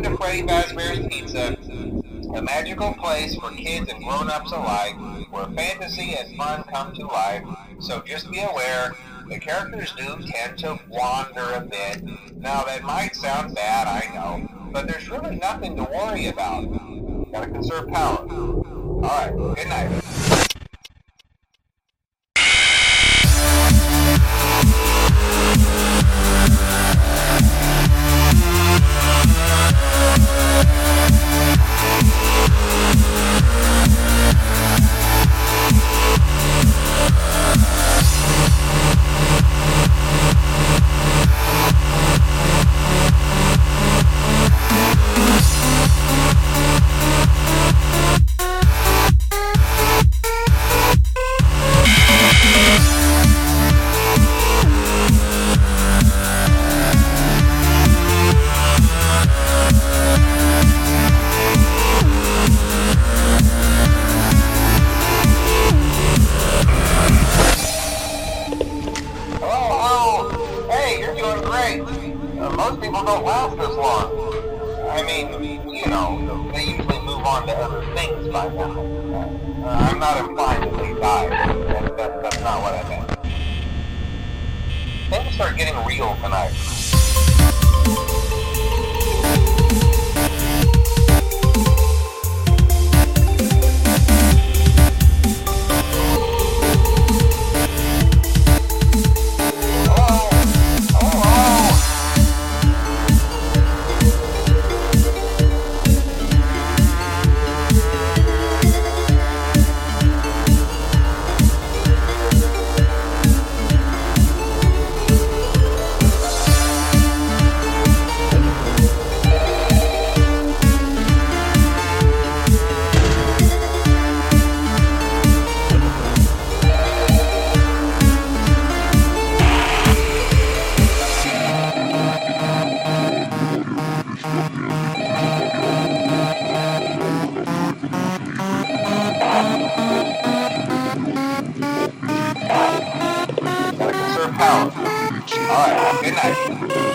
Welcome to Freddy Fazbear's Pizza, a magical place for kids and grown-ups alike, where fantasy and fun come to life. So just be aware, the characters do tend to wander a bit. Now that might sound bad, I know, but there's really nothing to worry about. Gotta conserve power. Alright, good night. Great. Uh, most people don't last this long. I mean, you know, they usually move on to other things by now. Uh, I'm not implying that they died. That, that, that's not what I meant. Things start getting real tonight. power. All right, good night.